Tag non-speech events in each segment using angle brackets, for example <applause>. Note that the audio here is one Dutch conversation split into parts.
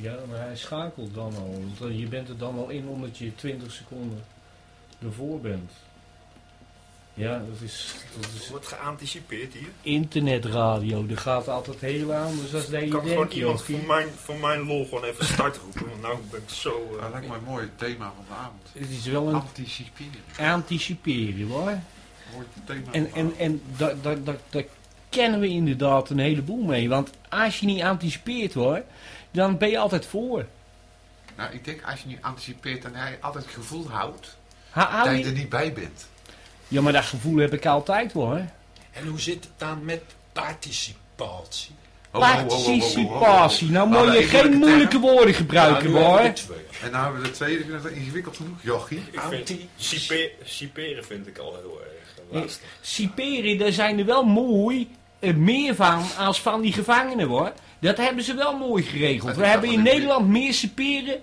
Ja, maar hij schakelt dan al. Want eh, je bent er dan al in omdat je 20 seconden ervoor bent. Ja, dat is, dat is wordt geanticipeerd hier. internetradio. Dat gaat altijd heel anders dan dat Ik je kan gewoon iemand voor mijn, voor mijn lol gewoon even start roepen. Want nou ben ik zo... eh, Dat lijkt me een mooi thema van de avond. Het is wel een Anticiperen. anticiperen hoor. Mooi thema En, en, en daar daar daar daar kennen we inderdaad een heleboel mee. Want als je niet anticipeert hoor, dan ben je altijd voor. Nou, ik denk als je nu anticipeert en hij altijd het gevoel houdt Ha, dat je je- er niet bij bent. Ja, maar dat gevoel heb ik altijd hoor. En hoe zit het dan met participatie? Participatie. Nou moet Nou, je ik wil geen het moeilijke woorden gebruiken hoor. En nou hebben we de tweede, ik vind dat ingewikkeld genoeg. Jochie. ik vind, ciperen ik al heel erg eh, lastig. Siperen, daar zijn er wel mooi eh, meer van als van die gevangenen hoor. Dat hebben ze wel mooi geregeld. We hebben in Nederland meer siperen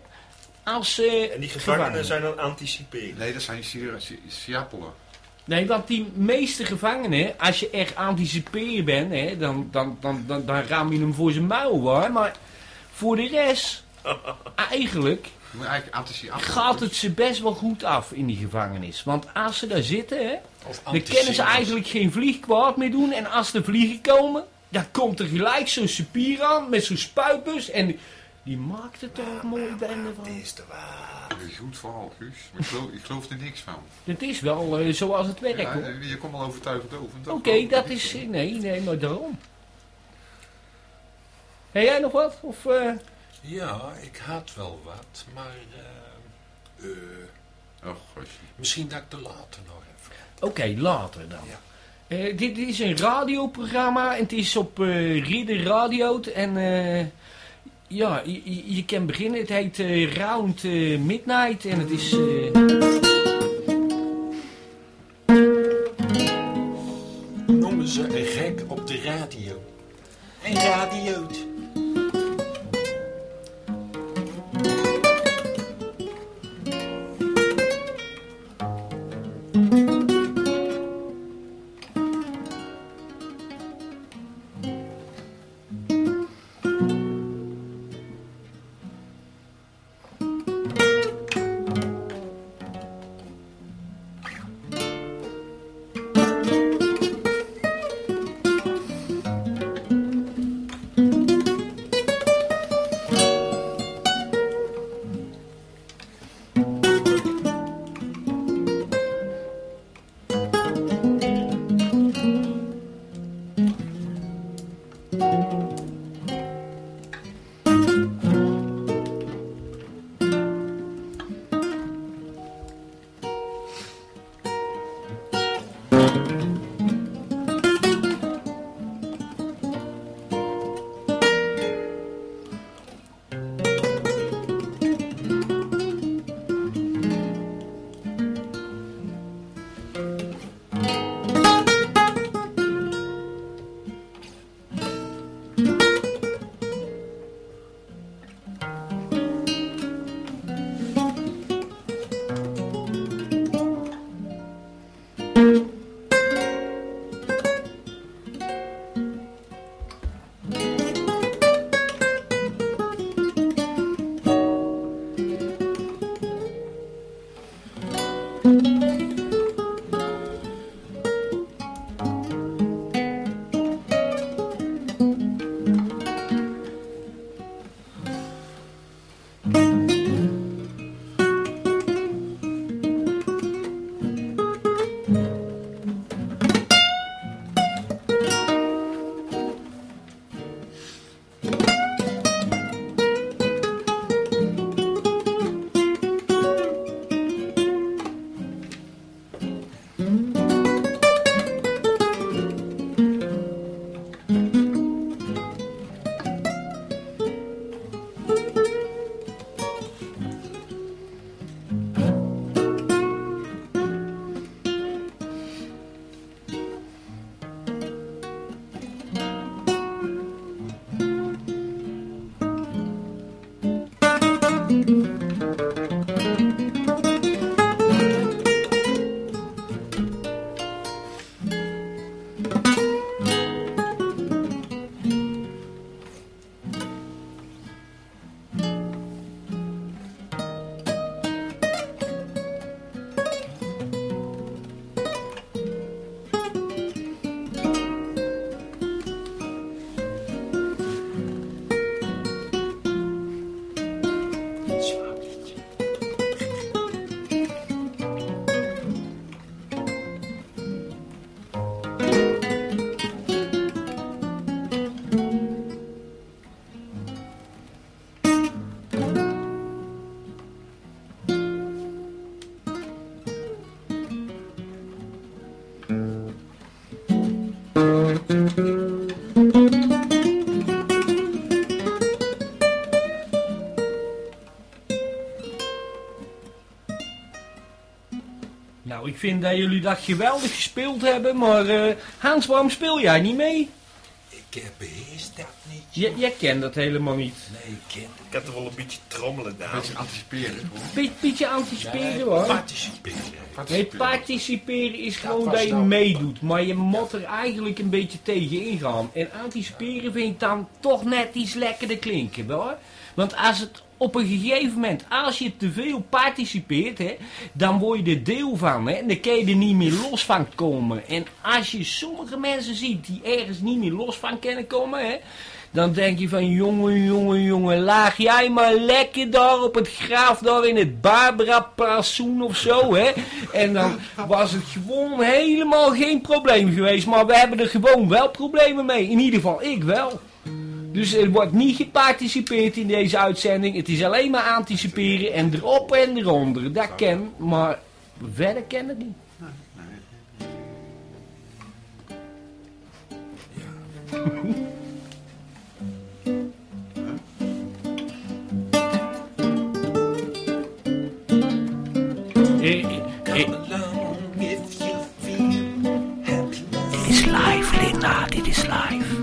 als eh En die gevangenen zijn dan anticiperen. Nee, dat zijn Sir- Si- Siappelen. Nee, want die meeste gevangenen, als je echt anticiperen bent, hè, dan, dan, dan, dan, dan raam je hem voor zijn muil hoor. Maar voor de rest, <laughs> eigenlijk eigenlijk anticiperen. gaat het ze best wel goed af in die gevangenis. Want als ze daar zitten, hè, dan kennen ze eigenlijk geen vliegkwaad meer doen. En als er vliegen komen, dan komt er gelijk zo'n supier aan met zo'n spuitbus. En die maakt er toch een mooie bende van. is de waar. Een goed verhaal, Guus. Maar ik geloof, ik geloof er niks van. Het is wel eh, zoals het werkt Ja, hoor. eh, je komt al overtuigend over. Oké, dat is... Nee, nee, maar daarom. Heb jij nog wat? Of, eh, Ja, ik had wel wat, maar eh, eh, Oh, gosje. misschien dat ik er later nog even. Oké, later dan. Ja. Eh, dit is een radioprogramma en het is op eh Ridder Radio. En eh, ja, je, je- kan beginnen. Het heet Round Midnight en het is... Noemen ze een gek op de radio. Een radioot. Ik vind dat jullie dat geweldig gespeeld hebben, maar eh, Hans, waarom speel jij niet mee? Ik uh, beheers dat niet. J- jij kent dat helemaal niet. Nee, ik ken Ik heb er wel een beetje trommelen Een daar. beetje anticiperen. Be beetje anticiperen hoor. Participeren. Nee, Participeren. is gewoon dat je nou- meedoet, maar je moet er eigenlijk een beetje tegen ingaan. En anticiperen vind ik dan toch net iets lekkerder klinken, hoor. Want als het op een gegeven moment, als je te veel participeert, hè, dan word je er deel van. Hè, en dan kun je er niet meer los van komen. En als je sommige mensen ziet die ergens niet meer los van kunnen komen, hè, dan denk je van, jongen, jongen, jongen, laag jij maar lekker daar op het graaf, daar in het Barbara-plaasoen of zo, hè. En dan was het gewoon helemaal geen probleem geweest, maar we hebben er gewoon wel problemen mee. In ieder geval, ik wel. Dus er wordt niet geparticipeerd in deze uitzending. Het is alleen maar anticiperen en erop en eronder. Dat ken, maar verder ken het niet. Eh, <laughs> Come along if you feel happiness. Dit is live, Linda, dit is live.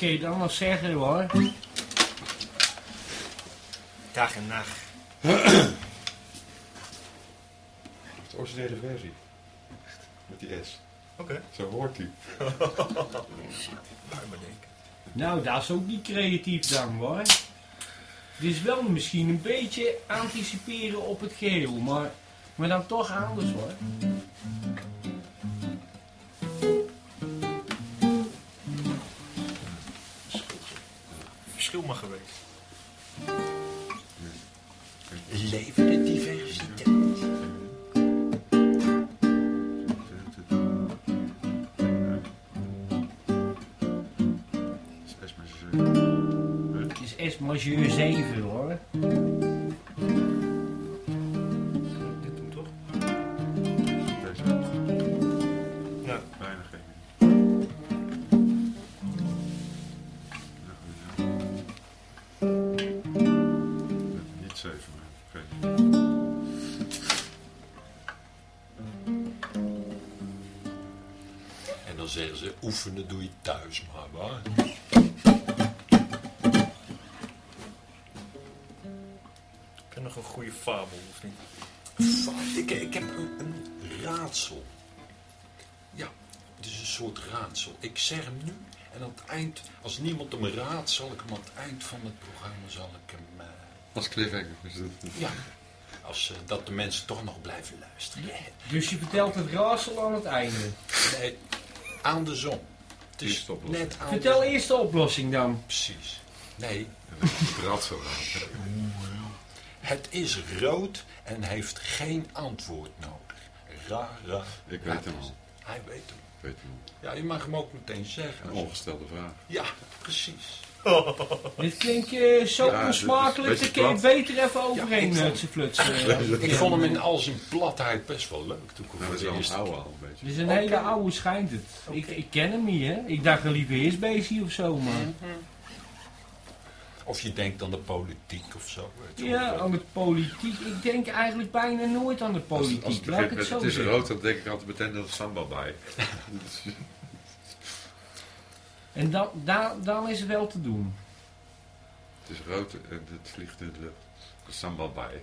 Kan je dan nog zeggen hoor. Dag en nacht. <clears throat> De originele versie. Met die S. Oké. Zo hoort hij. Nou, dat is ook niet creatief dan hoor. Dit is wel misschien een beetje anticiperen op het geheel, maar, maar dan toch anders hoor. Leven de diversiteit. Het is S majeur 7 hoor. Maar, waar? Ik heb nog een goede fabel, of niet? Ik, ik heb een, een raadsel. Ja, het is een soort raadsel. Ik zeg hem nu en aan het eind, als niemand hem raadt, zal ik hem aan het eind van het programma, zal ik hem... eh, Als cliffhanger is het. ja, als, eh, dat de mensen toch nog blijven luisteren. Dus je vertelt het raadsel aan het einde. Nee, aan de zon. Het is Eerste oplossing. net aan Vertel eerst de oplossing dan. Precies. Nee, rad zo het is rood en heeft geen antwoord nodig. Ra, ra. Ik weet hem al. Hij weet hem. Ik weet het wel. Ja, je mag hem ook meteen zeggen. Een ongestelde vraag. Ja, precies. <laughs> Dit klinkt eh, zo Ja, onsmakelijk, een daar kun je beter even overheen Ja, ik <laughs> ja, vond- flutsen. Ik vond hem in al zijn platheid best wel leuk. Toen ik hem Nou, dat is de wel een oude al een beetje. Dit is een hele oude schijnt het. Ik, ik ken hem niet hè. Ik dacht een lieve eerstbeestje of zo, maar... Of je denkt aan de politiek of zo. Ja, aan de politiek. Ik denk eigenlijk bijna nooit aan de Als, politiek. als het Laat ik begint het het is rood, dan denk ik altijd meteen dat er sambal <laughs> bij. En dan, da, dan is het wel te doen. Het is rood en het vliegt in de lucht. Sambal bij.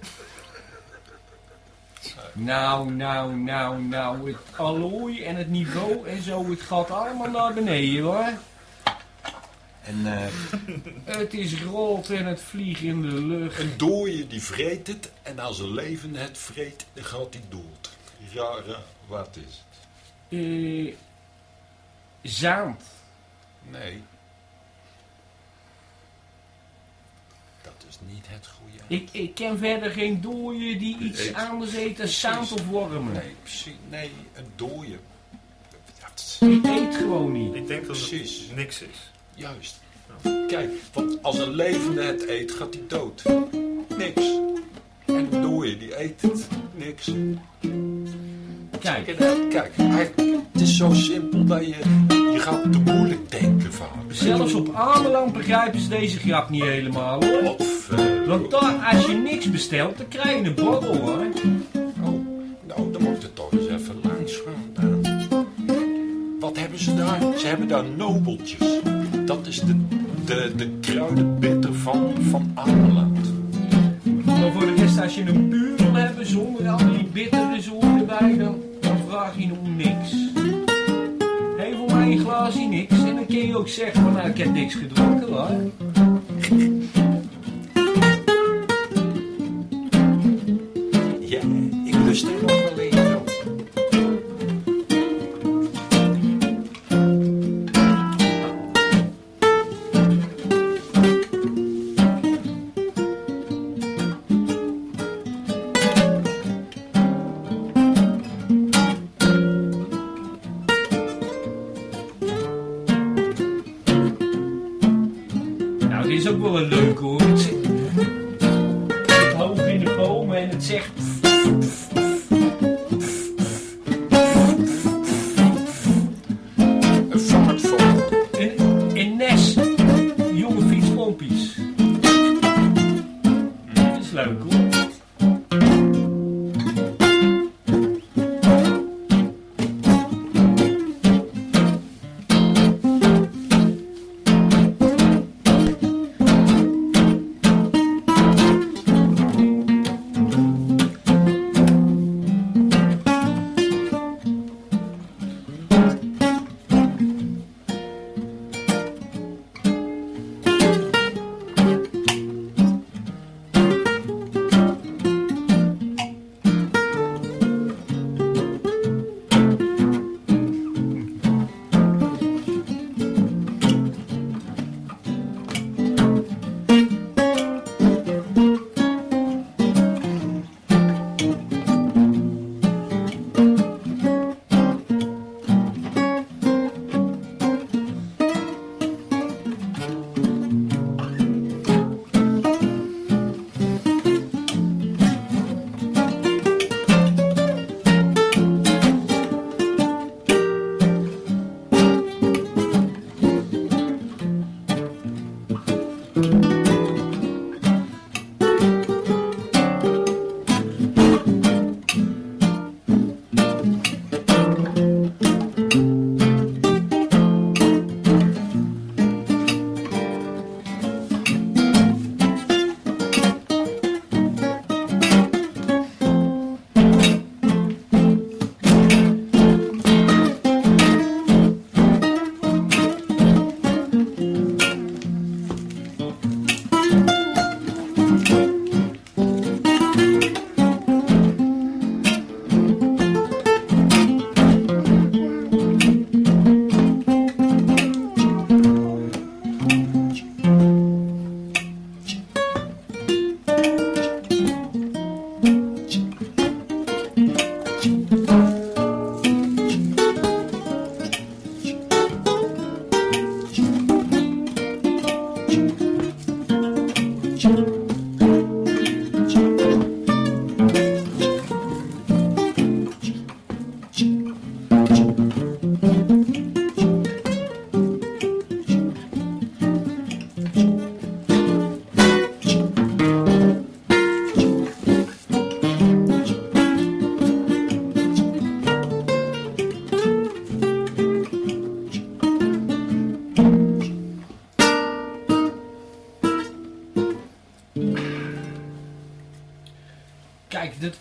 Nou, nou, nou, nou. Het allooi en het niveau en zo. Het gaat allemaal naar beneden hoor. En eh, Het is rood en het vliegt in de lucht. een dooie die vreet het. En als een levende het vreet, dan gaat hij dood. Ja, ja, wat is het? Eh, zaand. Nee. Dat is niet het goede. Ik, ik ken verder geen dooie die iets eet. anders eet dan zaand of wormen. Nee, precies. Nee, een dooie. Ja, het is- Die eet gewoon niet. Ik denk dat Precies. het niks is. Juist. Kijk, want als een levende het eet, gaat hij dood. Niks. En een dooie, die eet het. Niks. Kijk, Kijk, het is zo simpel dat je, je gaat te moeilijk denken vaak. zelfs op Ameland begrijpen ze deze grap niet helemaal hoor. Wat ver. Want dan, als je niks bestelt, dan krijg je een borrel hoor. Oh, nou, dan moet je toch eens even langs gaan dan. Wat hebben ze daar? Ze hebben daar nobeltjes. Dat is de, de, de kruidenbitter van, van Ameland. Maar voor de rest, als je een puur wil hebben zonder al die bittere zoen erbij, dan vraag je om niks. Hé, voor mij een glaasje niks. En dan kun je ook zeggen van, nou, ik heb niks gedronken hoor.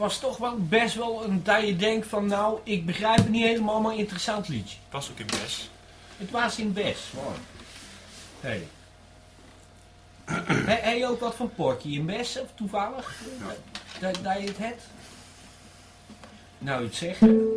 was toch wel best wel een dat je denkt van nou, ik begrijp het niet helemaal, maar interessant liedje. Het was ook in best. Het was in best. hoor. Hey. <coughs> Heb je ook wat van Porky in best, of toevallig? Dat, dat je het hebt? Nou, het zeggen.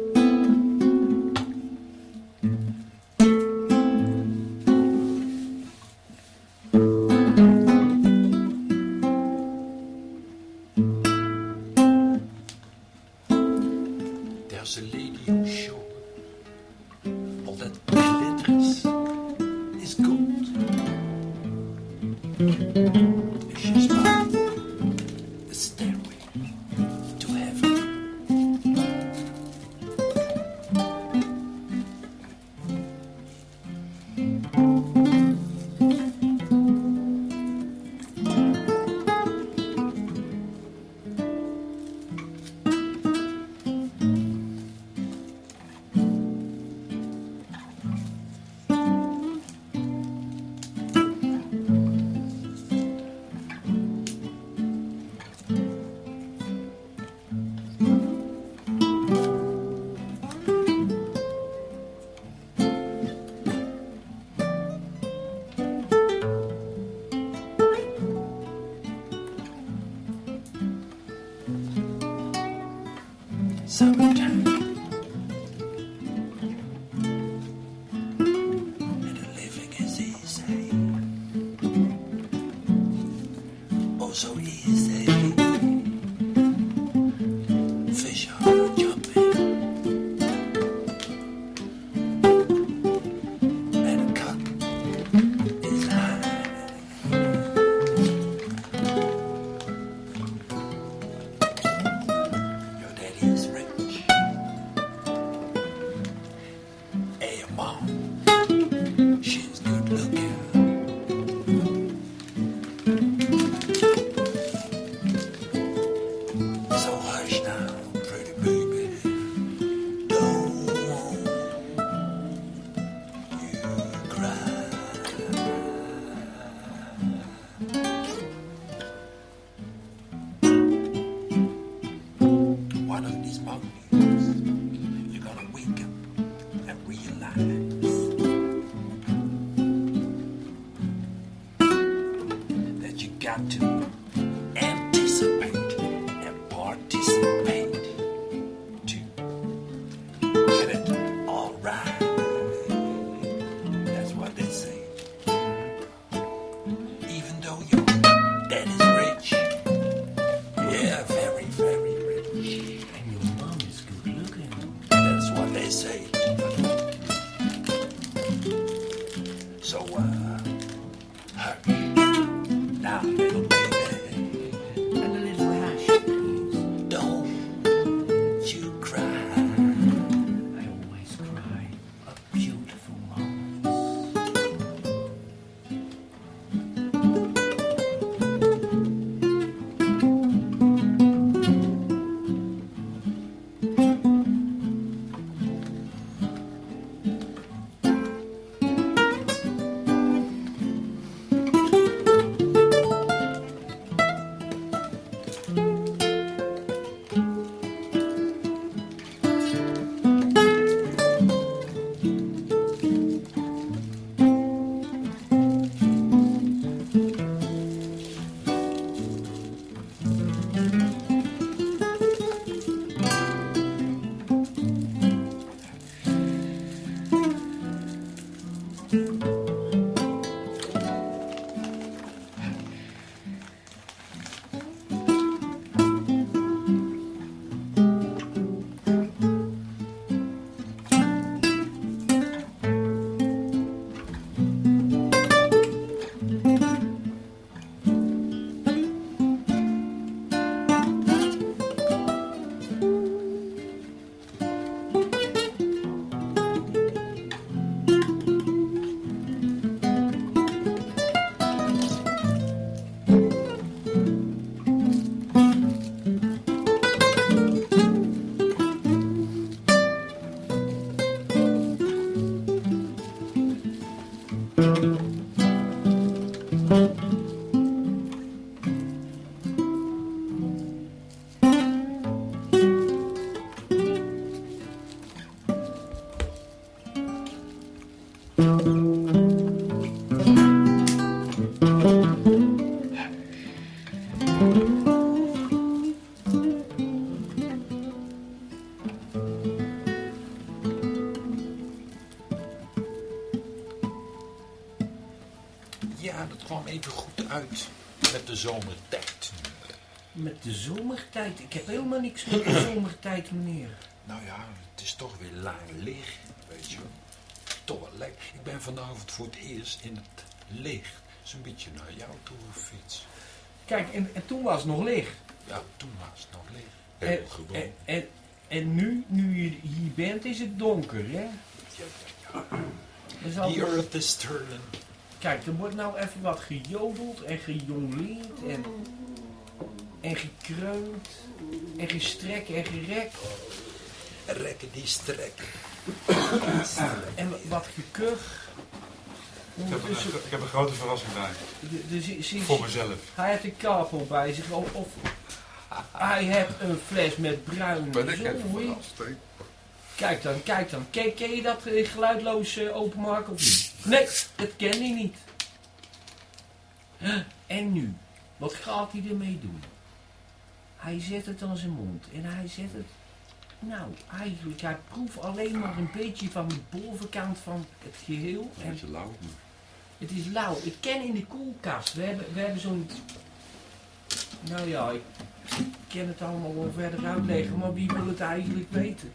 De zomertijd. Met de zomertijd. Ik heb helemaal niks met de zomertijd, meneer. Nou ja, het is toch weer lang licht, weet je wel. Toch wel lekker. Ik ben vanavond voor het eerst in het licht. Zo'n beetje naar jou toe gefietst. Kijk, en, en toen was het nog licht. Ja, toen was het nog licht. En, Heel gewoon. en, en, en nu, nu je hier bent, is het donker, hè? Ja, ja, The earth is turning. Kijk, er wordt nou even wat gejodeld en gejongleerd en, en gekreund en gestrekt en gerekt Rekken die strekken. en wat gekuch. Ik heb, een, ik heb een grote verrassing bij. de- de- Voor mezelf. hij heeft een kapel bij zich of, of hij heeft een fles met bruin Ben ik even zooi. Kijk dan, kijk dan. Ken, ken je dat eh, geluidloos eh, openmaken of niet? Nee, dat ken hij niet. En nu? Wat gaat hij ermee doen? Hij zet het aan zijn mond en hij zet het... Nou, eigenlijk, hij proeft alleen maar een beetje van de bovenkant van het geheel. En beetje lauw. het is lauw. Ik ken in de koelkast. We hebben, we hebben zo'n... Nou ja, ik kan het allemaal wel verder uitleggen, maar wie wil het eigenlijk weten?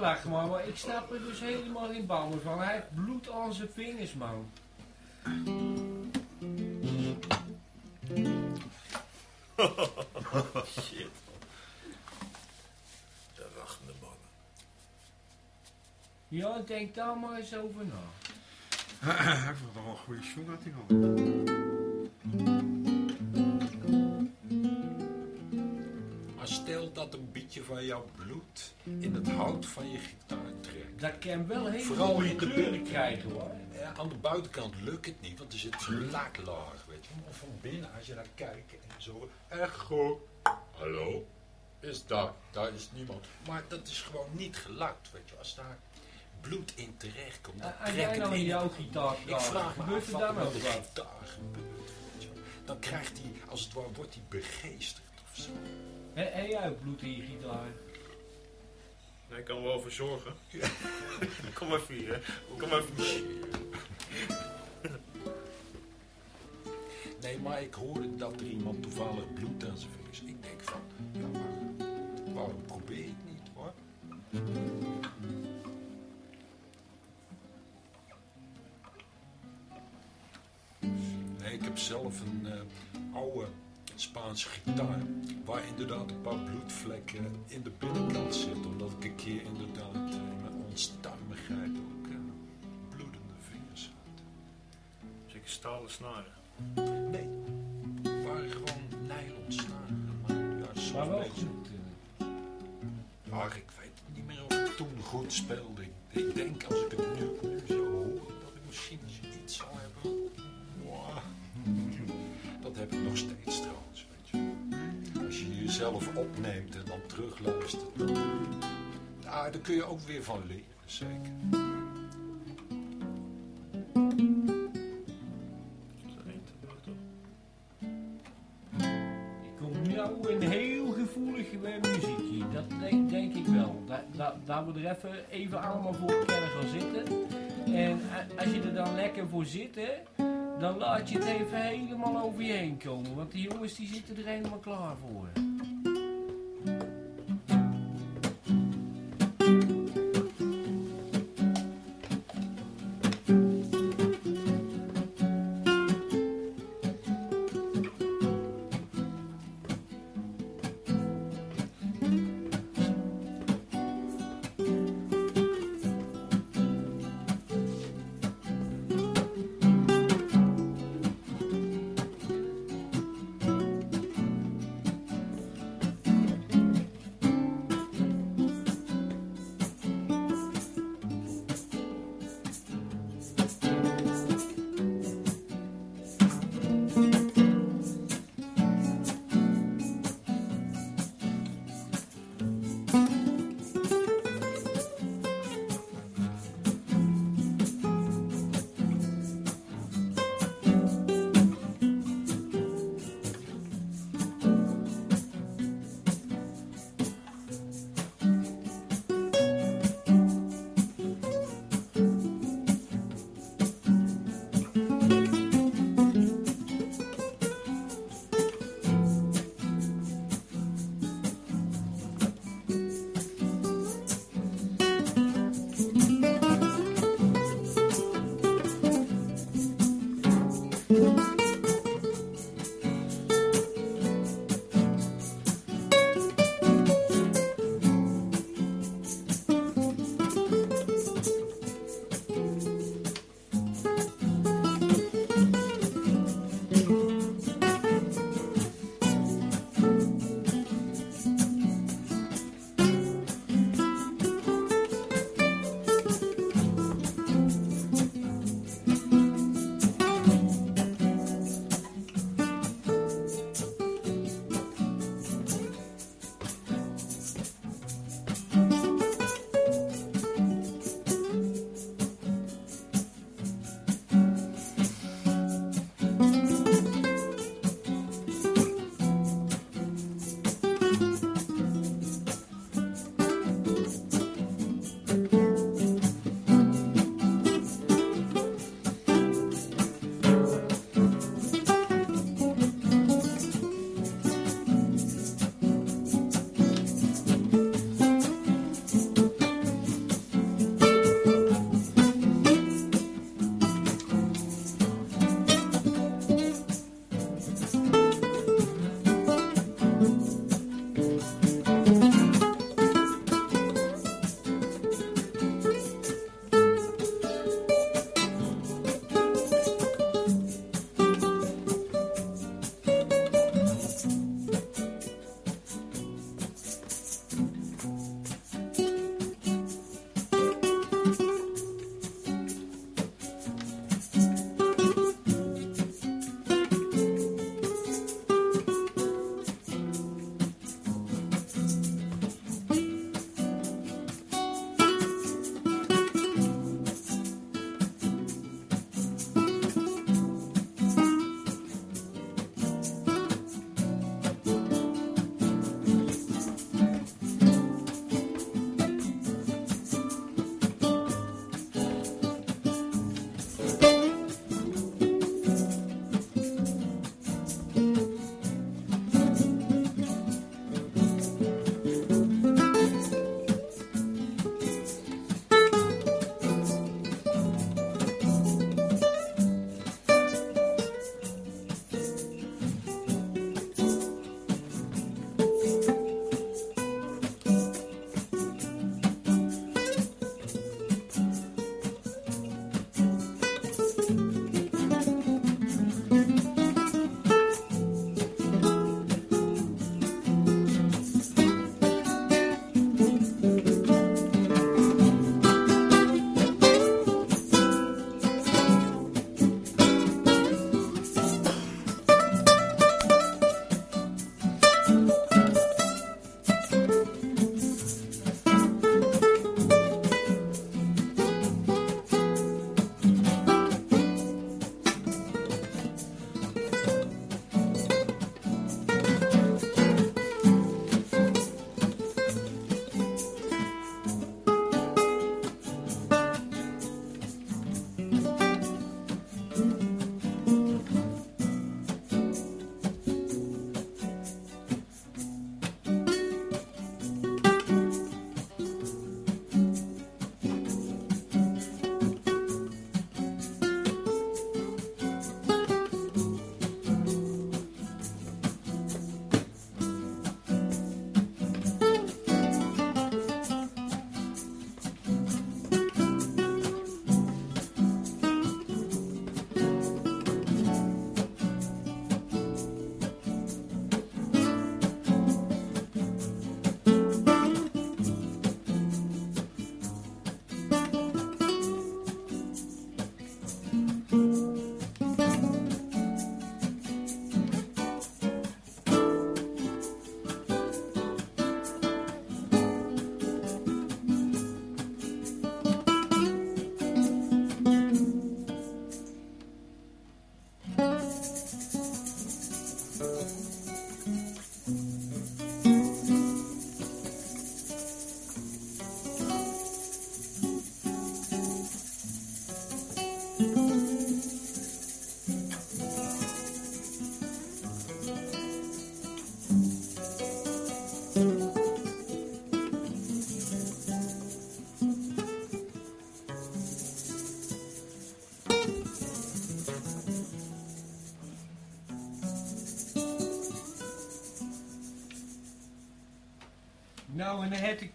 Lach maar, maar ik snap er dus helemaal geen bal meer van. Hij heeft bloed aan zijn vingers, man. <laughs> Shit. De rachende mannen. Ja, denk daar maar eens over na. <clears throat> Hij vond toch wel een goede schoen had hij. Beetje van jouw bloed in het hout van je gitaar trekt. Dat kan wel hele Vooral mooie in de kleuren binnen- krijgen, hoor. Ja, aan de buitenkant lukt het niet, want er zit zo'n laaklaag, weet je. Maar van binnen, als je daar kijkt en zo, echo, hallo, is daar, daar is niemand. Maar dat is gewoon niet gelakt, weet je. Als daar bloed in terecht komt, dan Als trekt het nou in jouw gitaar Ik vraag me af wat er met de gitaar gebeurt, weet je. Dan krijgt hij, als het ware, wordt hij begeesterd of zo. Heb jij ook bloed in je gitaar? Nee, ik kan er wel voor zorgen. <laughs> Kom even hier. Kom even hier. Nee, maar ik hoorde dat er iemand toevallig bloed aan zijn vingers. Ik denk van, ja, maar waarom probeer het niet, hoor? Nee, ik heb zelf een eh, oude Spaanse gitaar. Waar inderdaad een paar bloedvlekken in de binnenkant zitten. Omdat ik een keer inderdaad eh, in mijn onstuimigheid ook eh, bloedende vingers had. Zeker stalen snaren. Nee, het waren gewoon nylon snaren. Maar ja, Maar wel goed. eh. Maar ik weet niet meer of ik toen goed speelde. Ik, denk als ik het nu, nu zo hoor, dat ik misschien iets zal hebben. Dat heb ik nog steeds trouwens. Als je jezelf opneemt en dan terugluistert, dan, ja, daar kun je ook weer van leren, zeker. Er? Ik kom nou een heel gevoelig eh, muziekje. Dat denk, ik wel. Dat, dat we er even, even allemaal voor kennen gaan zitten. En a- als je er dan lekker voor zit, hè, dan laat je het even helemaal over je heen komen. Want die jongens die zitten er helemaal klaar voor.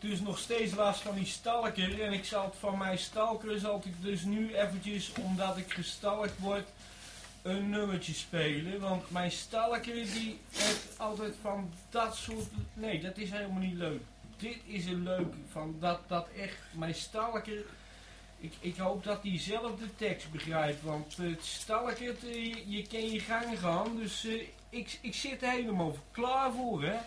Dus nog steeds last van die stalker. En ik zal het van mijn stalker, zal ik dus nu eventjes, omdat ik gestalkt word, een nummertje spelen. Want mijn stalker, die heeft altijd van dat soort... Nee, dat is helemaal niet leuk. Dit is een leuk, van dat, dat echt, mijn stalker... Ik, ik hoop dat hij zelf de tekst begrijpt, want het stalker, eh, je, je kan je gang gaan. Dus eh, ik, ik zit er helemaal klaar voor, hè.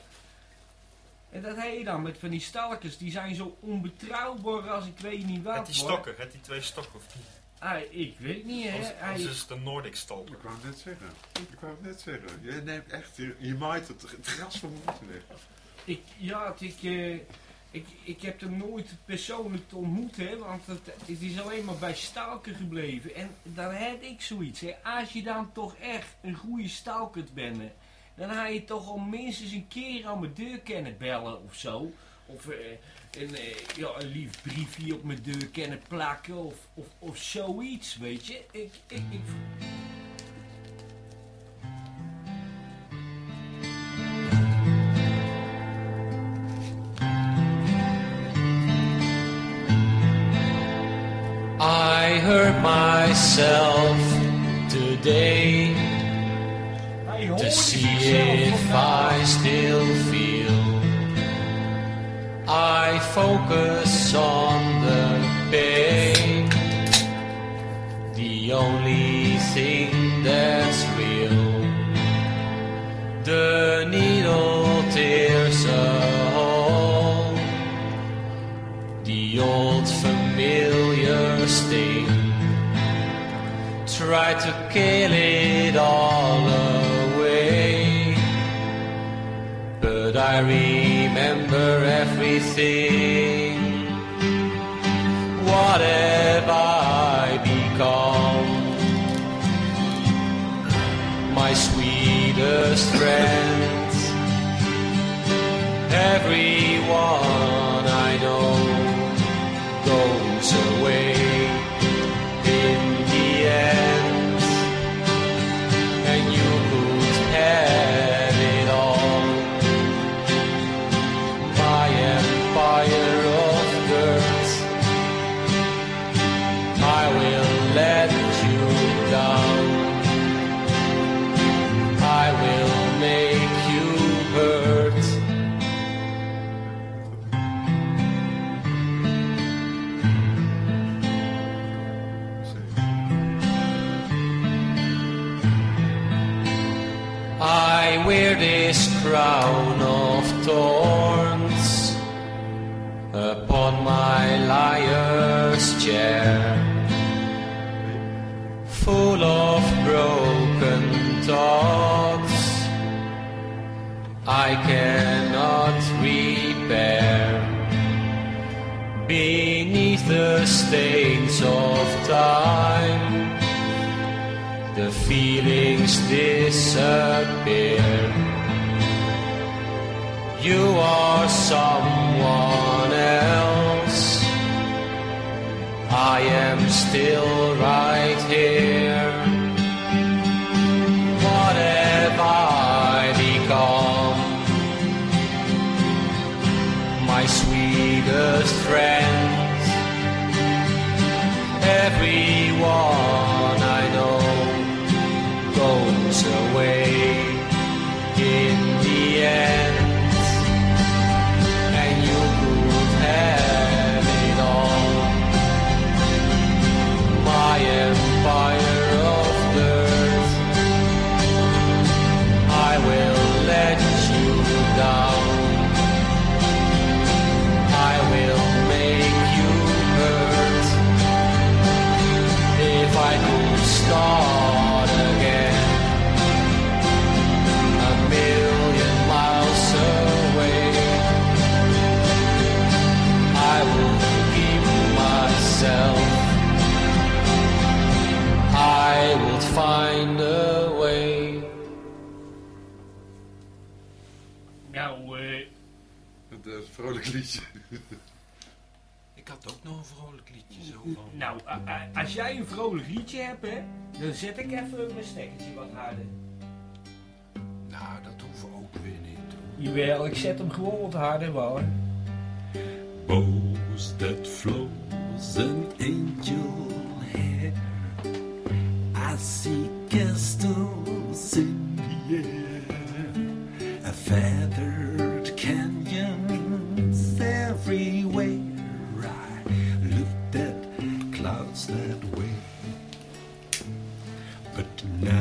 En dat heet je dan met van die stalkers, die zijn zo onbetrouwbaar als ik weet niet wat. Het die stokken, het die twee stokken of niet? Ah, ik weet niet, hè. Hij- anders is het een Nordic stalker. Ik wou het net zeggen. Ik wou het net zeggen. Je neemt echt, je, je maait het, het gras van mijn voeten weg. ik, ja, het, ik, eh, ik, ik heb hem nooit persoonlijk ontmoet, hè, want het, het is alleen maar bij stalker gebleven. En dan heb ik zoiets, hè. Als je dan toch echt een goede stalker bent, hè, dan ga je toch al minstens een keer aan mijn deur kunnen bellen of zo. Of eh, een, eh, ja, een lief briefje op mijn deur kunnen plakken of, of, of zoiets, weet je. Ik, ik, ik, I hurt myself today to see if. I still feel. I focus on the pain, the only thing that's real. The needle tears a hole, the old familiar sting. Try to kill it all I remember everything. What have I become? My sweetest friends. Everyone gewoon wat. Bows that flows an angel hair. I see castles in the air, a feathered canyons everywhere. I looked at clouds that way, but now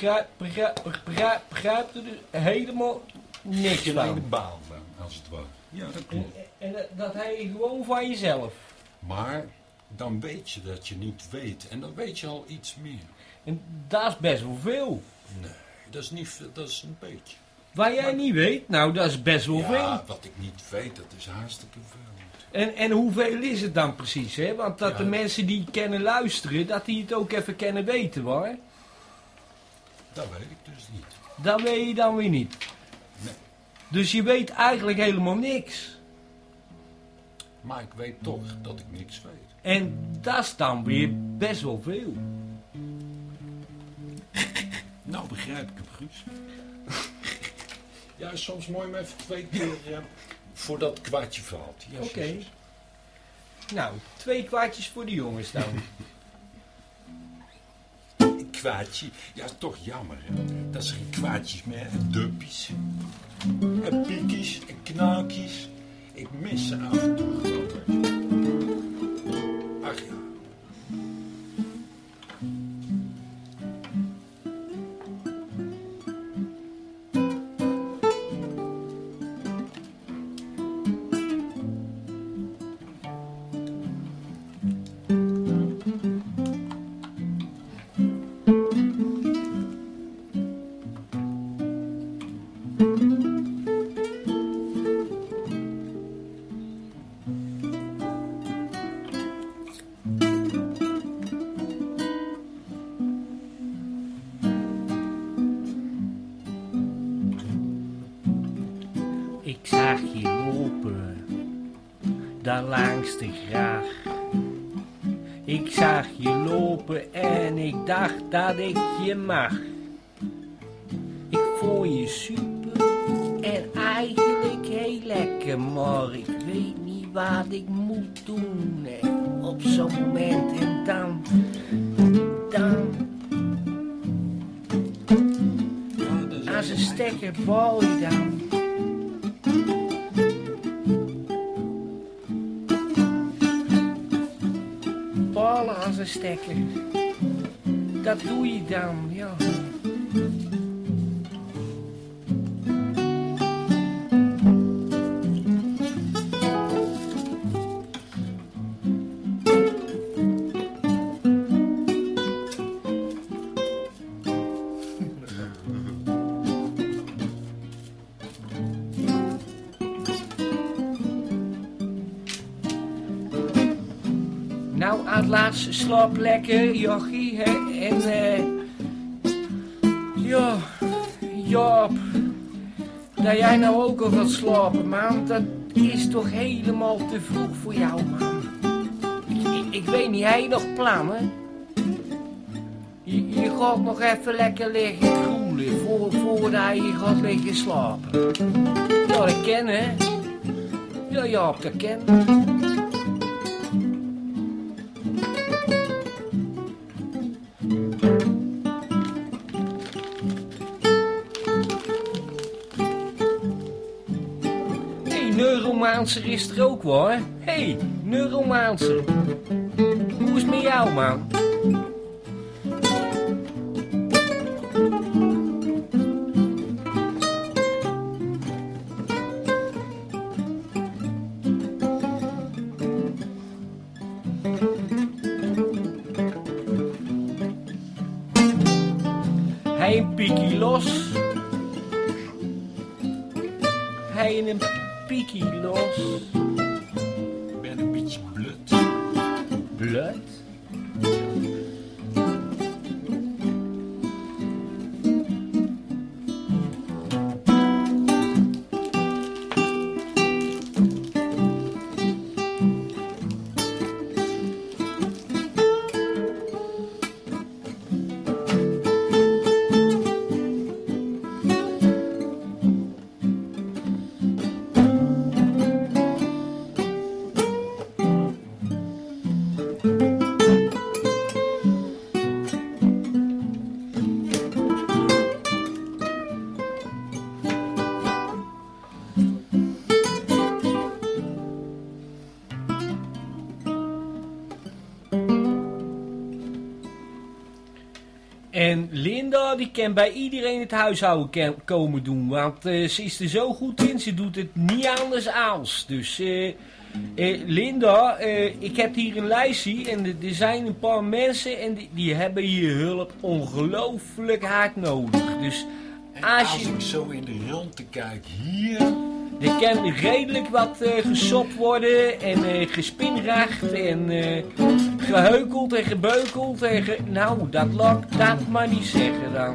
begrijpt, begrijpt, begrijpt er dus helemaal niks Geen van. ene baal van, als het ware. Ja, dat En, klopt. en dat- dat hij gewoon van jezelf. Maar dan weet je dat je niet weet. En dan weet je al iets meer. En dat is best wel veel. Nee, dat is niet dat is een beetje. Waar jij niet weet, nou dat is best wel Ja, veel. wat ik niet weet, dat is hartstikke veel. En, en hoeveel is het dan precies, hè? Want dat Ja. de mensen die kennen luisteren, dat die het ook even kennen weten, hoor. Dat weet ik dus niet. Dat weet je dan weer niet. Nee. Dus je weet eigenlijk helemaal niks. Maar ik weet toch dat ik niks weet. En dat is dan weer best wel veel. <laughs> Nou begrijp ik hem, Guus. Ja, soms mooi maar even twee keer eh, voor dat kwartje valt. Oké. Nou, twee kwartjes voor de jongens dan. Ja, is toch jammer, hè? Dat ze geen kwaadjes meer en duppies. En piekjes en knaakjes. Ik mis ze af en toe Je super en eigenlijk heel lekker, maar ik weet niet wat ik moet doen. En op zo'n moment en dan, dan, als een stekker bal je dan. Ballen als een stekker. Dat doe je dan, ja. Lekker, Jochie, hè. En, eh... ja, Joop. Dat jij nou ook al gaat slapen, man. Dat is toch helemaal te vroeg voor jou, man. Ik, ik, weet niet, heb je nog plannen? Je, gaat nog even lekker liggen kroelen voor, voordat je gaat liggen slapen. Ja, dat ken, hè. Ja, Joop, dat ken. Neuromancer is er ook hè? Hé, hey, neuromancer. Hoe is het met jou, man? Die kan bij iedereen het huishouden komen doen. Want eh, ze is er zo goed in, ze doet het niet anders als. Dus eh, eh, Linda, ik heb hier een lijstje en er- zijn een paar mensen en die, die hebben je hulp ongelooflijk hard nodig. Dus Als als je- ik zo in de rondte kijk hier... er kan redelijk wat gesopt worden en gespinracht en geheukeld en gebeukeld. En ge- nou, dat laat dat maar niet zeggen dan.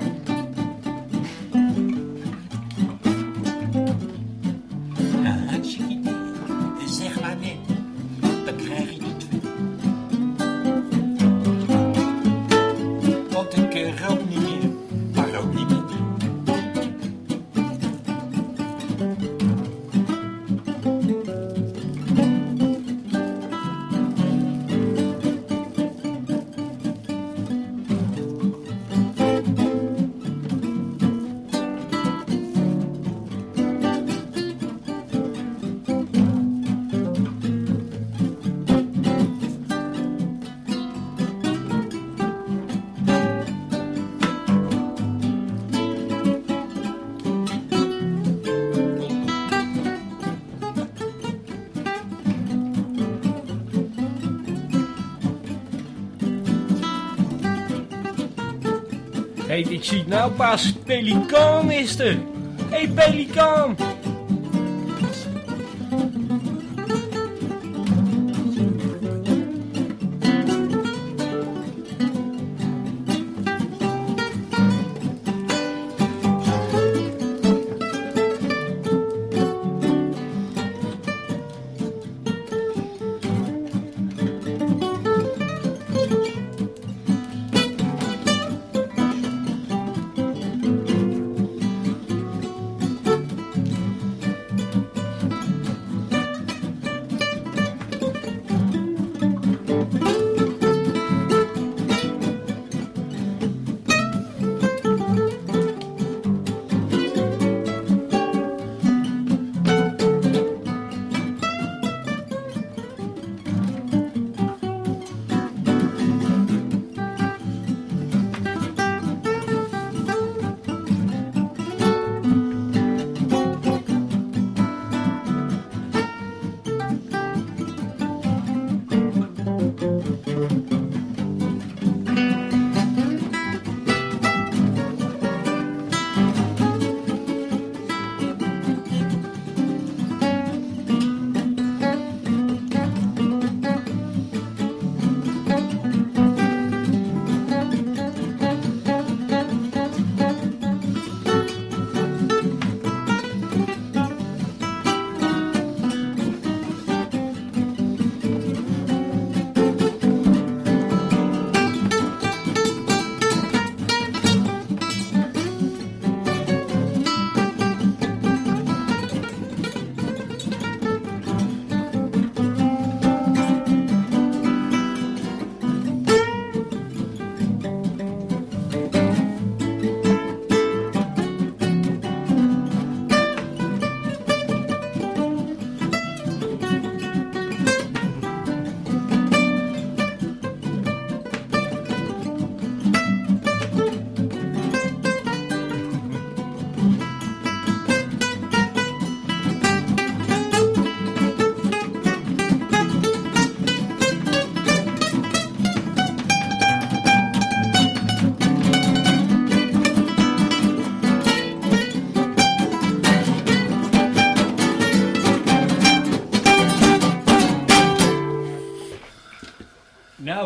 Ik zie nou pas. Pelikaan is er. Hé, hey, pelikaan.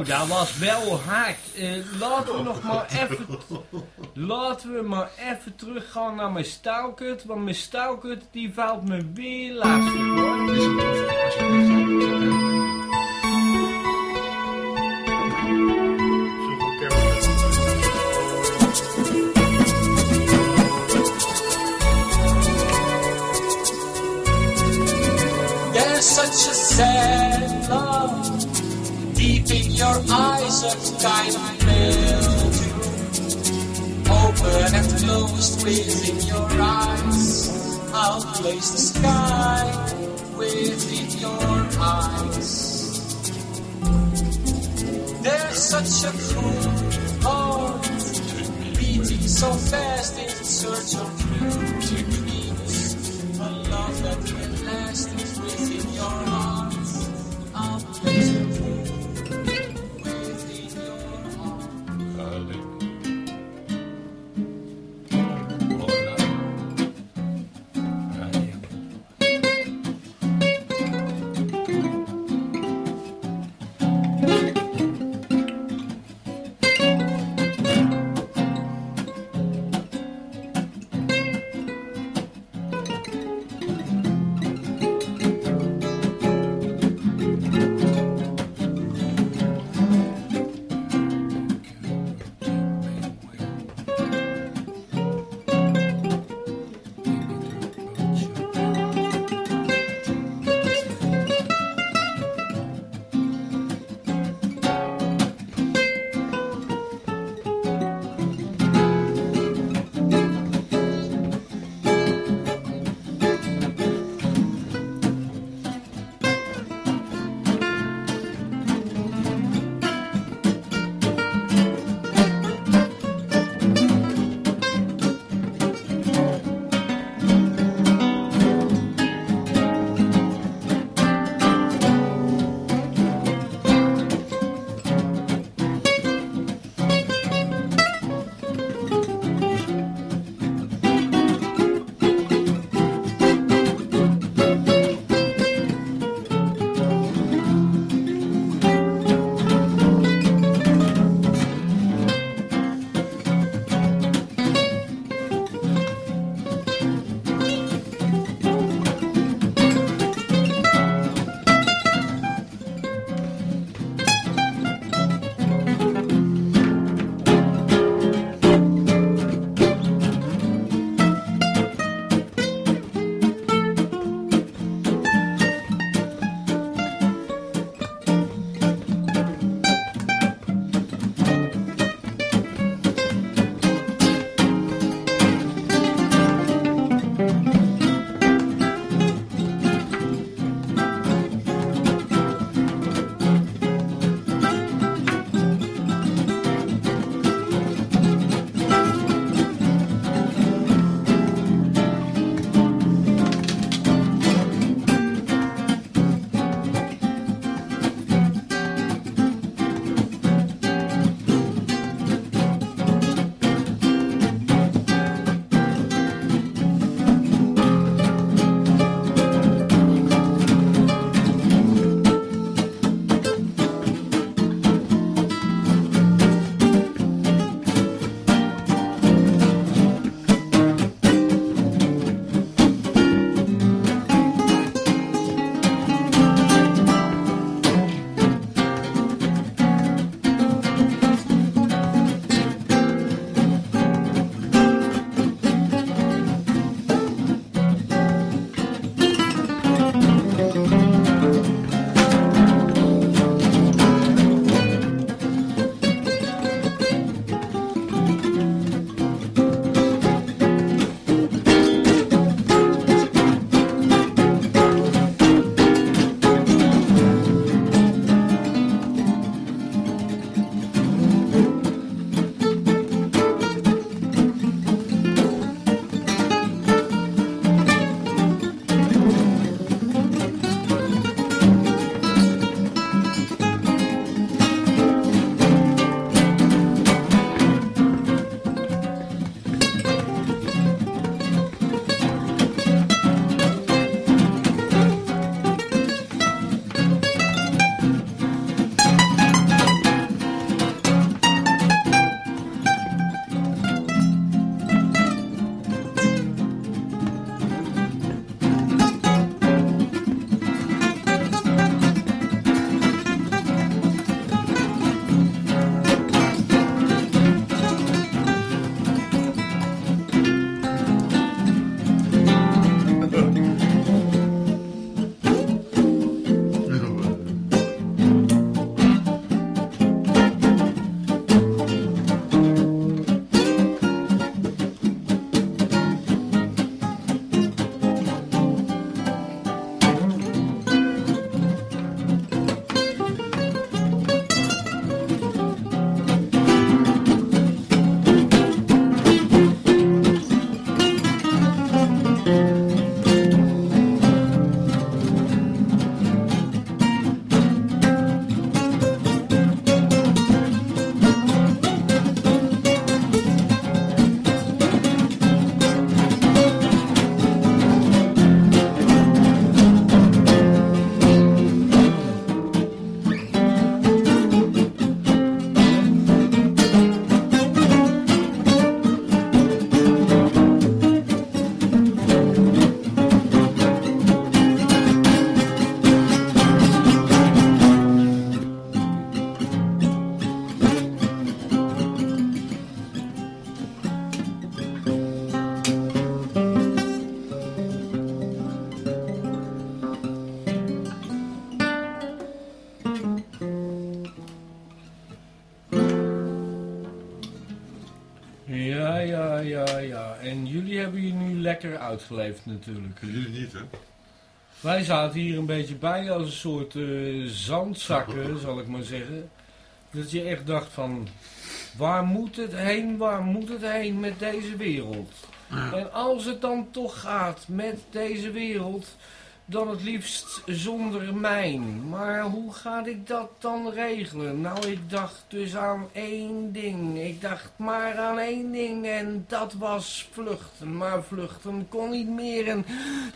Dat was wel hard. Eh, laten we nog maar even... Laten we maar even teruggaan naar mijn staalkut. Want mijn staalkut die valt me weer lastig hoor. Of melting. Open and closed within your eyes. I'll place the sky within your eyes. There's such a cool heart beating so fast in search of beauty lekker uitgeleefd natuurlijk. Jullie niet, hè? Wij zaten hier een beetje bij als een soort eh, zandzakken, <laughs> zal ik maar zeggen. Dat je echt dacht van, waar moet het heen, waar moet het heen met deze wereld? En als het dan toch gaat met deze wereld, dan het liefst zonder mijn. Maar hoe ga ik dat dan regelen? Nou, ik dacht dus aan één ding. Ik dacht maar aan één ding en dat was vluchten. Maar vluchten kon niet meer en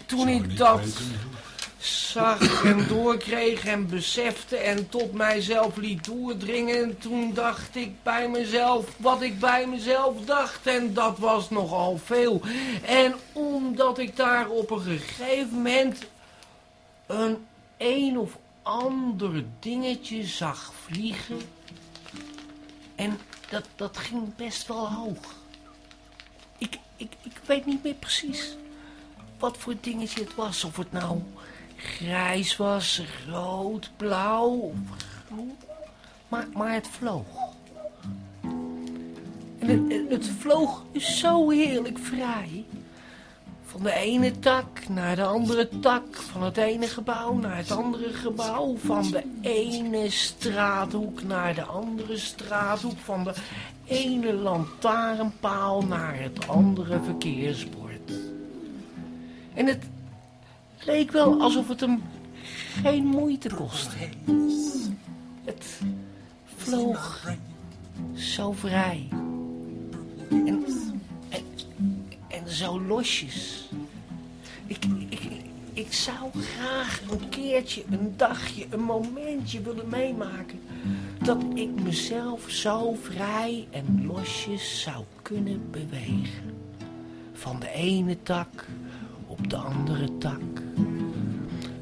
toen Zou ik dat zag en doorkreeg en besefte en tot mijzelf liet doordringen. Toen dacht ik bij mezelf wat ik bij mezelf dacht en dat was nogal veel. En omdat ik daar op een gegeven moment een of ander dingetje zag vliegen. En dat, dat ging best wel hoog. Ik, ik, ik weet niet meer precies wat voor dingetje het was. Of het nou grijs was, rood, blauw of groen. Maar, maar het vloog. En het, het- het vloog zo heerlijk vrij. Van de ene tak naar de andere tak. Van het ene gebouw naar het andere gebouw. Van de ene straathoek naar de andere straathoek. Van de ene lantaarnpaal naar het andere verkeersbord. En het leek wel alsof het hem geen moeite kostte. Het vloog zo vrij. En, zo losjes. Ik, ik, ik zou graag een keertje, een dagje, een momentje willen meemaken. Dat ik mezelf zo vrij en losjes zou kunnen bewegen. Van de ene tak op de andere tak.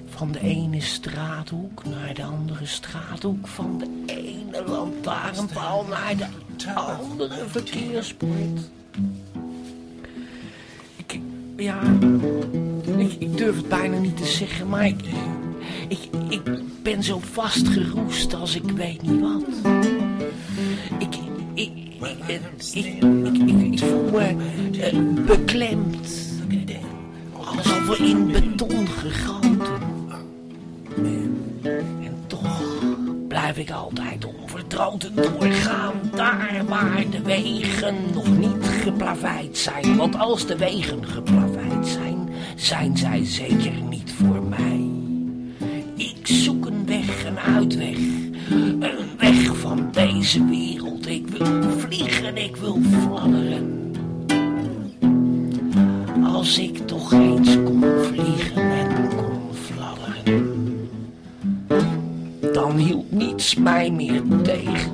Van de ene straathoek naar de andere straathoek. Van de ene lantaarnpaal naar de andere verkeerspoort. Ja, ik, ik durf het bijna niet te zeggen, maar ik, ik, ik ben zo vastgeroest als ik weet niet wat. Ik, ik, ik, ik, ik, voel me eh, beklemd. Alsof we in beton gegoten. Blijf ik altijd onverdroten doorgaan. Daar waar de wegen nog niet geplaveid zijn. Want als de wegen geplaveid zijn, zijn zij zeker niet voor mij. Ik zoek een weg, een uitweg. Een weg van deze wereld. Ik wil vliegen, ik wil fladderen. Als ik toch eens kon Dan hield niets mij meer tegen.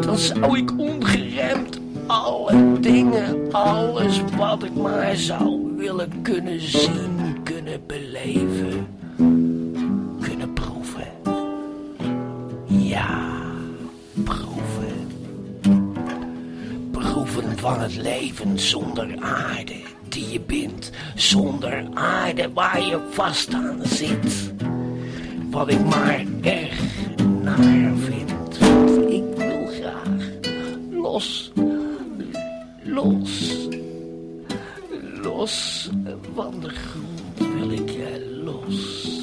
Dan zou ik ongeremd alle dingen, alles wat ik maar zou willen kunnen zien, kunnen beleven, kunnen proeven. Ja, proeven. Proeven van het leven zonder aarde die je bindt, zonder aarde waar je vast aan zit. Wat ik maar erg naar vind. Ik wil graag los, los, los van de grond wil ik los.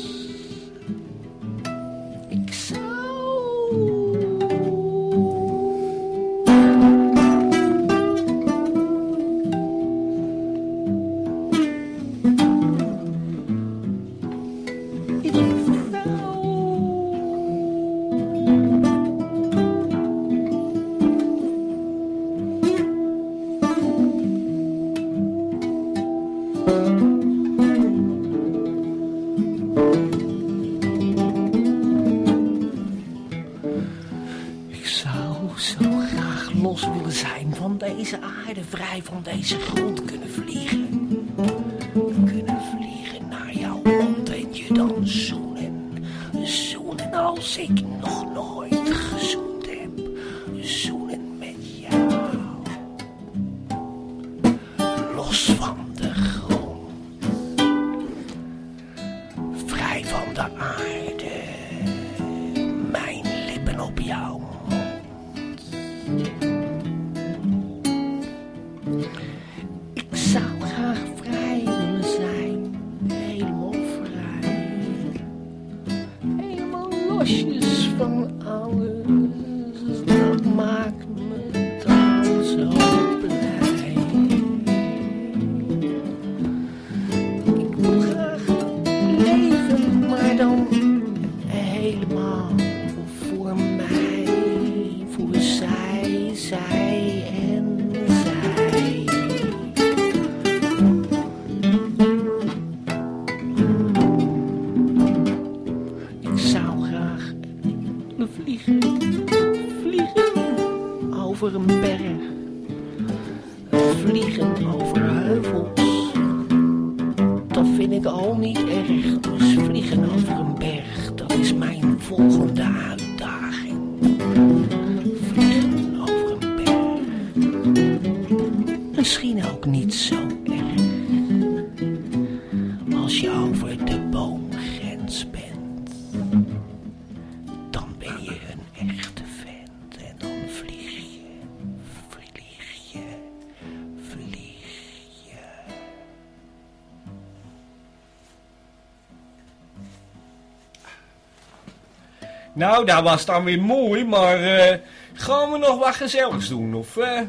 Nou, dat was dan weer mooi, maar eh, gaan we nog wat gezelligs doen? Of, eh?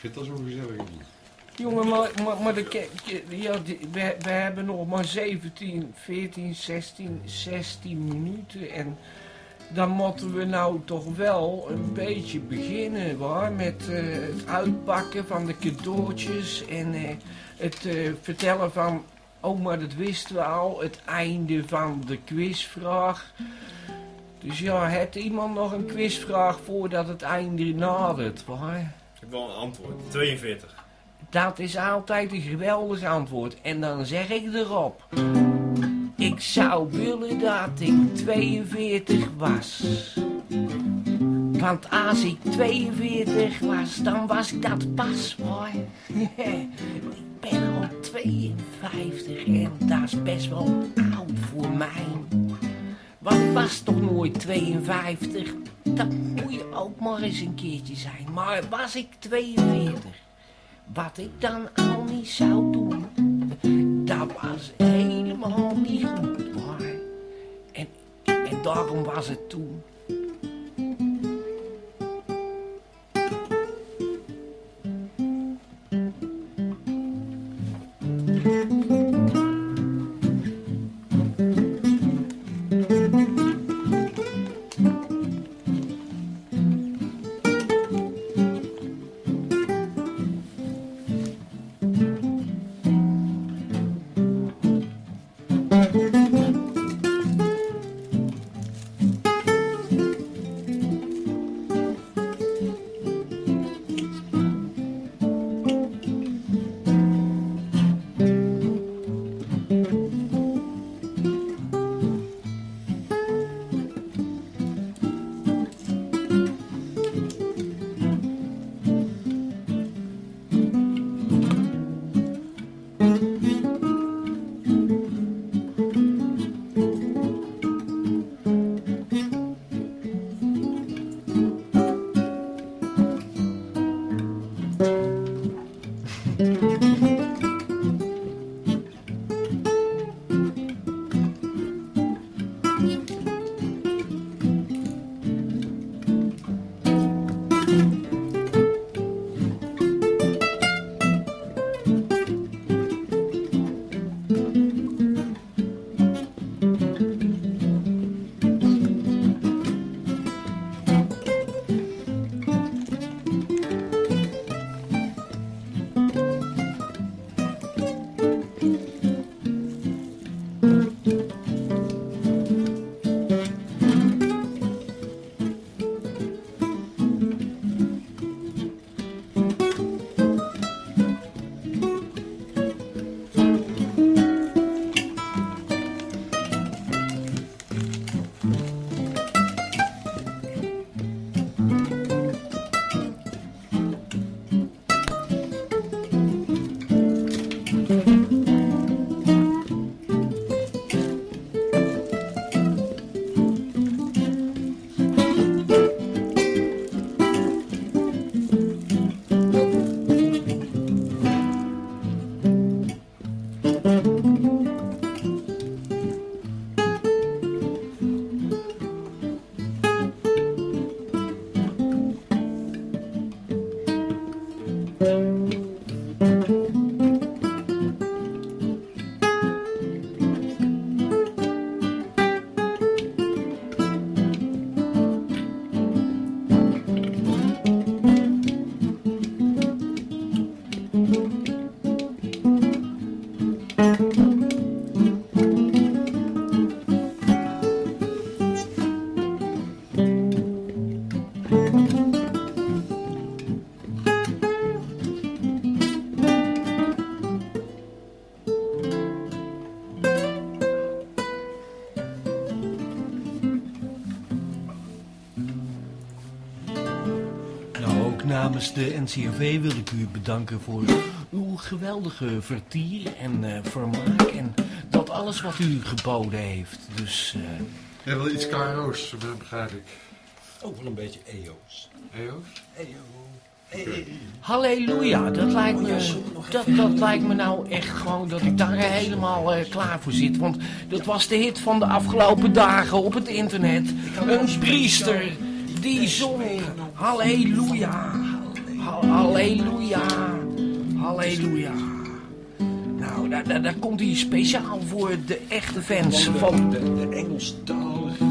Zit dat zo gezellig in? Jongen, maar, maar, maar de, ja, we, we hebben nog maar 17, 14, 16, 16 minuten. En dan moeten we nou toch wel een beetje beginnen, hoor. Met eh, het uitpakken van de cadeautjes en het vertellen van... Oh, maar dat wisten we al, het einde van de quizvraag. Dus ja, heeft iemand nog een quizvraag voordat het einde nadert, hoor? Ik heb wel een antwoord. 42. Dat is altijd een geweldig antwoord. En dan zeg ik erop. Ik zou willen dat ik 42 was. Want als ik 42 was, dan was ik dat pas hoor. <laughs> ben al 52 en dat is best wel oud voor mij. Wat was toch nooit 52? Dat moet je ook maar eens een keertje zijn. Maar was ik 42? Wat ik dan al niet zou doen, dat was helemaal niet goed, hoor. En, en daarom was het toen. Bye. Namens de NCRV wil ik u bedanken voor uw geweldige vertier en eh, vermaak en dat alles wat u geboden heeft. Dus eh, Jij wil iets KRO's, begrijp ik. Ook wel een beetje EO's. EO's? halleluja, dat lijkt me, dat, dat lijkt me nou echt gewoon dat ik daar helemaal eh, klaar voor zit. Want dat was de hit van de afgelopen dagen op het internet. Een priester die zong halleluja, Ha- halleluja, halleluja. Nou, daar, daar, daar komt hij speciaal voor de echte fans van... de, de Engelstalige.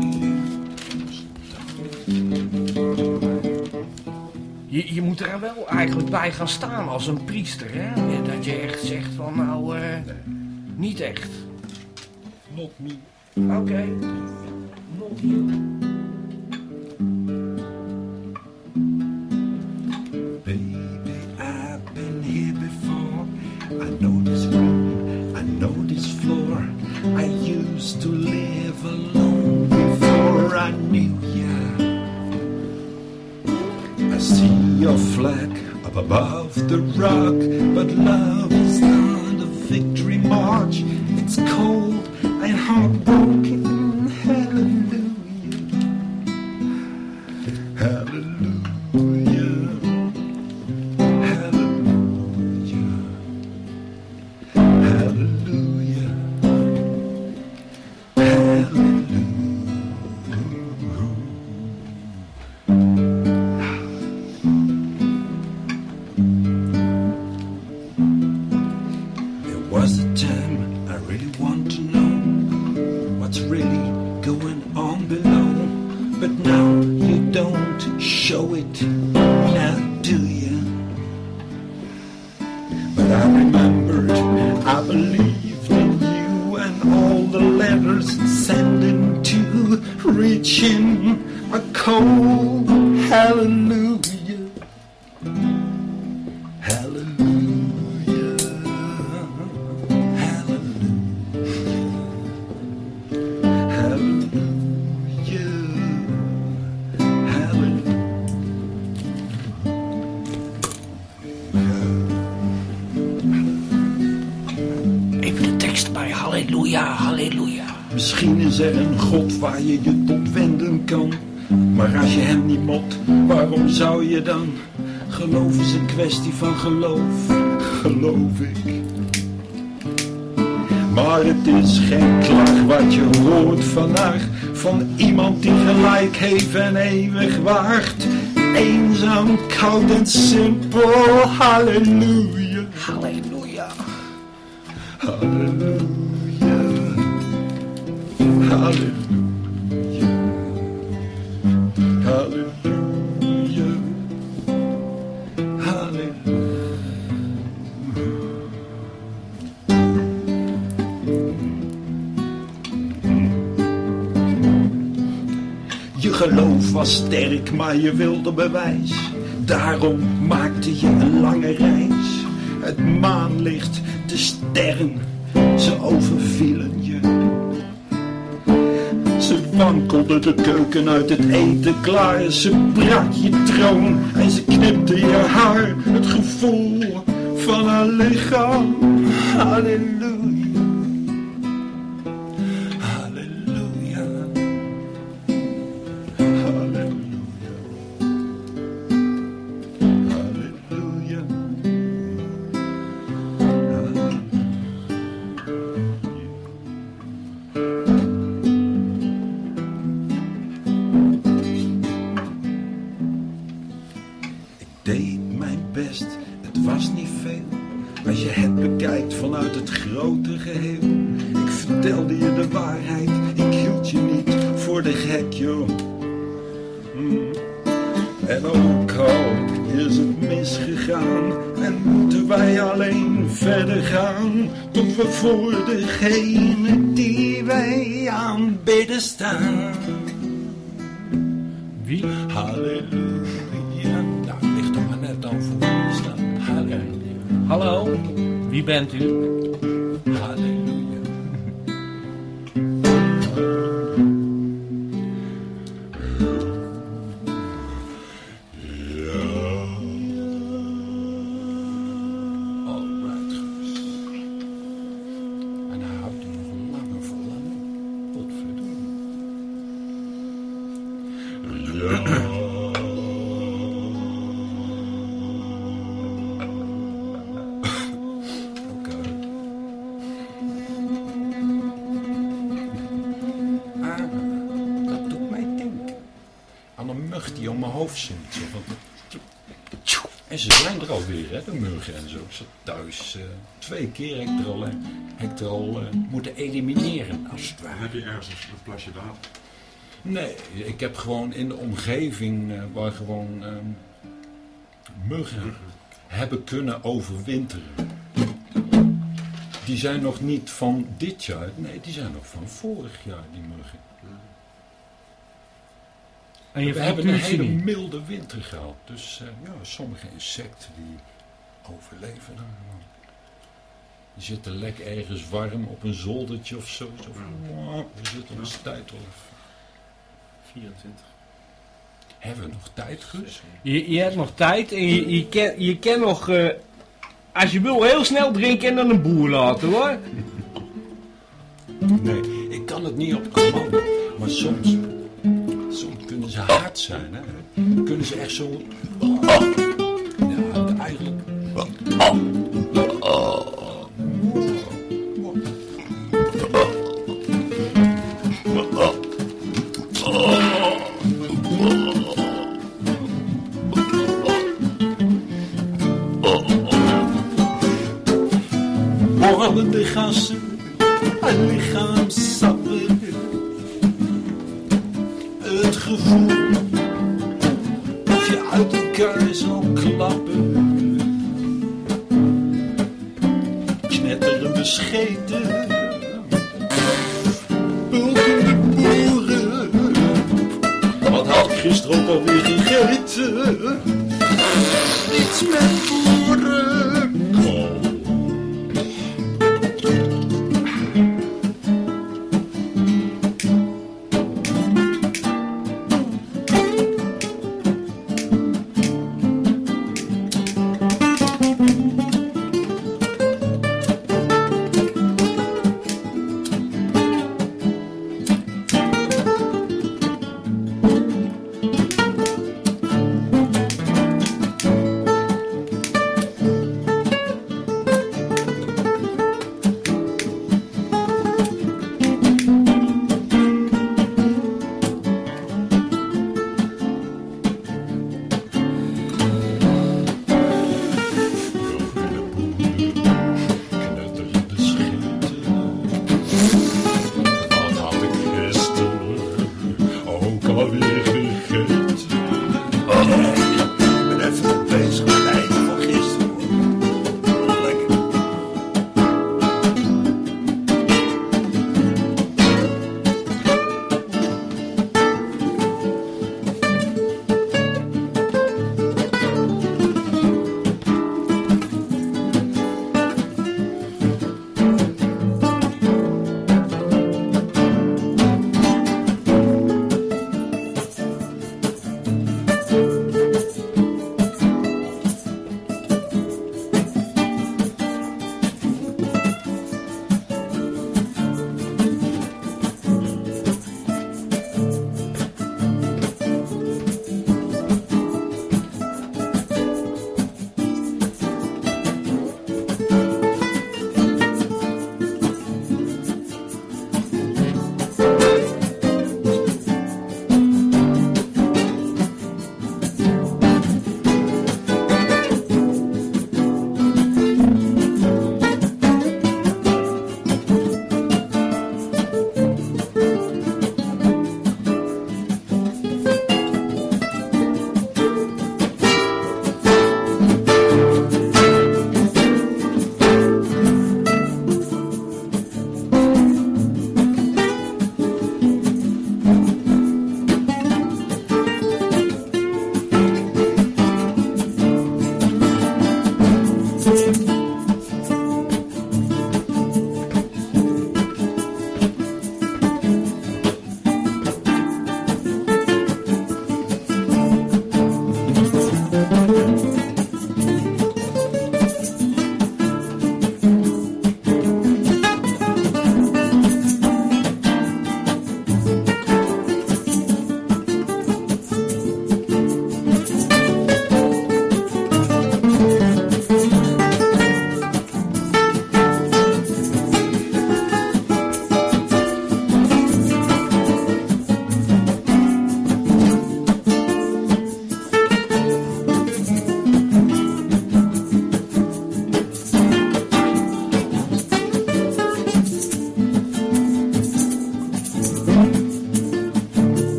Je, je moet er wel eigenlijk bij gaan staan als een priester, hè? Dat je echt zegt van, nou, eh, niet echt. Not me. Oké. Not you. I used to live alone before I knew ya. I see your flag up above the rock, but love is not a victory march. It's cold and heartbroken. Is geen klag wat je hoort vandaag van iemand die gelijk heeft en eeuwig waard. Eenzaam, koud en simpel. Halleluja. Geloof was sterk, maar je wilde bewijs. Daarom maakte je een lange reis. Het maanlicht, de sterren, ze overvielen je. Ze wankelde de keuken uit het eten klaar. Ze brak je troon en ze knipte je haar. Het gevoel van haar lichaam. Halleluja. Muggen en zo. Ik zat thuis. eh, twee keer heb ik eh, moeten elimineren, als het Dan ware. heb je ergens een, plasje water. Nee, ik heb gewoon in de omgeving eh, waar gewoon ehm, muggen hebben kunnen overwinteren. Die zijn nog niet van dit jaar, nee, die zijn nog van vorig jaar, die muggen. En je We hebben een hele niet. milde winter gehad. Dus eh, ja, sommige insecten die overleven gewoon. Die zitten lekker ergens warm op een zoldertje of zo. "Wow, we zitten ons tijd al. 24. Hebben we nog tijd, Gus? Je, je hebt nog tijd en je, je, kan, je kan nog, eh, als je wil, heel snel drinken en dan een boer laten hoor. Nee, ik kan het niet op commando. Maar soms, soms kunnen ze hard zijn. Hè? Kunnen ze echt zo... Eigenlijk... 好